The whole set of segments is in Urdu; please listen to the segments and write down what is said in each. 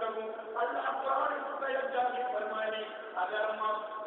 کروں اللہ قرآن اس پہ جانے فرمائے اگر میں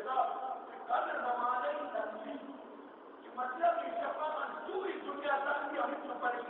ابتدا قدر بمانے کی تنظیم کہ مطلب یہ شفا منصوبی دنیا تک کی ہم کو پریشان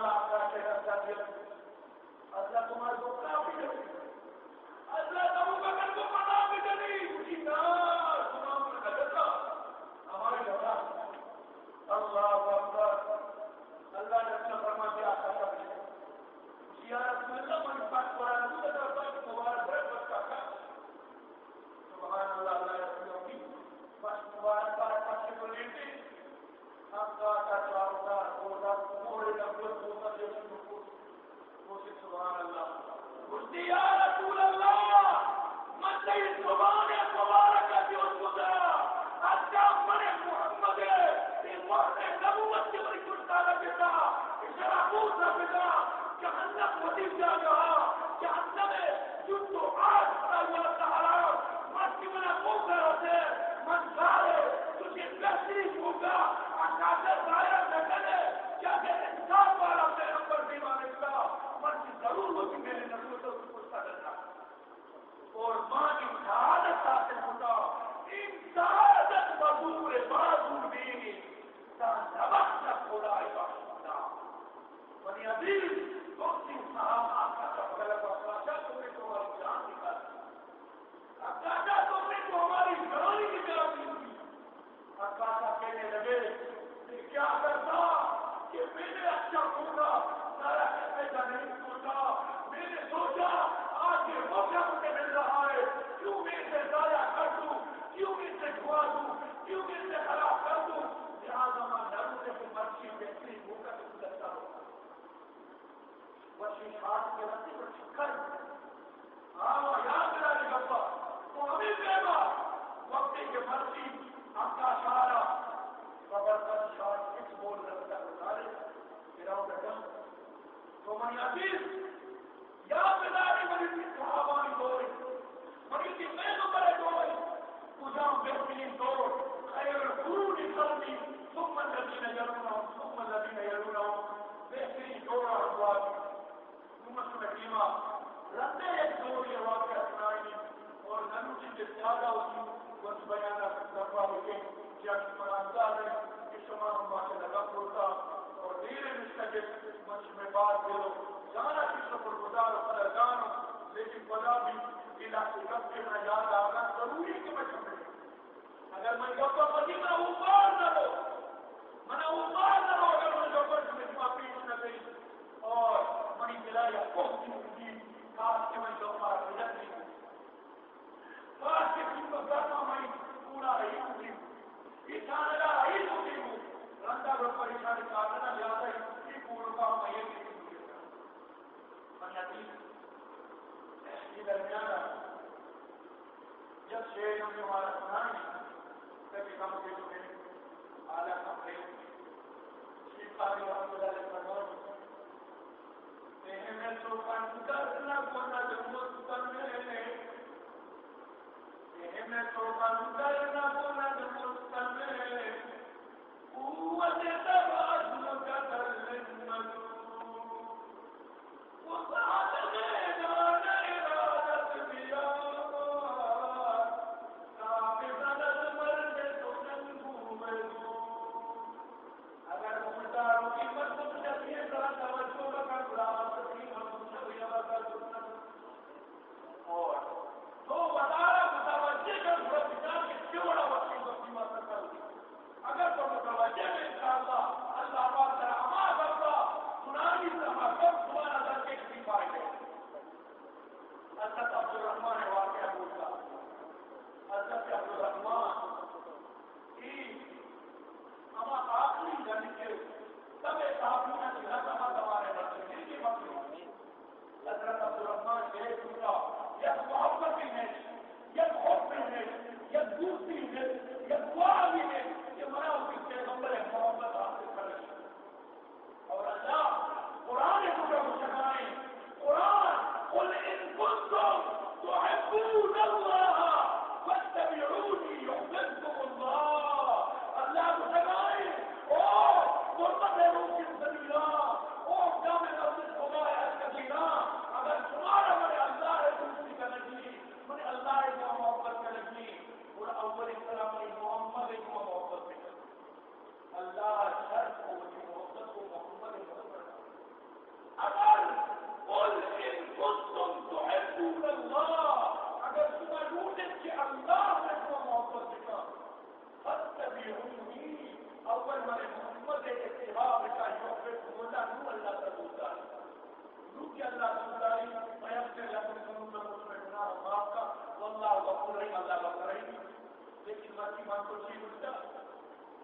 خوشی ہوتا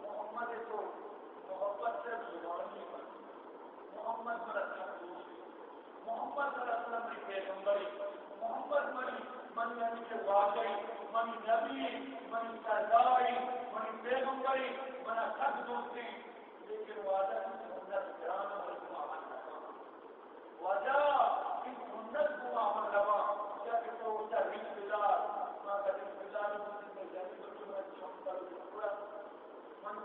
محمد کو محبت سے زبانی پر محمد پر اچھا خوشی محمد صلی اللہ علیہ وسلم کی پیغمبری محمد منی من یعنی کہ واقعی من نبی من سردائی من پیغمبری من اخت دوستی لیکن وعدہ کی سنت جان اور کمان وجہ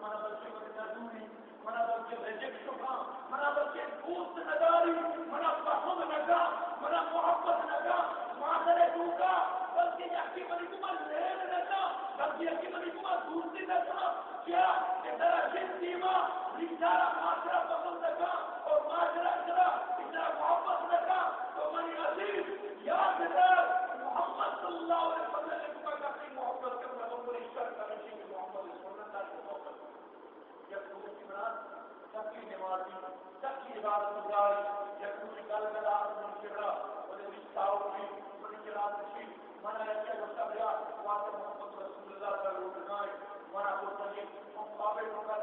مرادوں کے نظمی مرادوں کے ریجیکٹ کا مرادوں کے دوست نظاری مرا پسند نگا پسند نگا اور محبت نگا تو منی عزیز، یاد کر محمد سکی نمازی سکی عبادت گزاری یا کچھ گل گلا اپنا چہرا اور رشتہ ہوگی اور چلا تشریف منا ایسے ہو سب یا واسطہ محمد رسول اللہ کا روح بنائے منا کو سنی مقابل ہو کر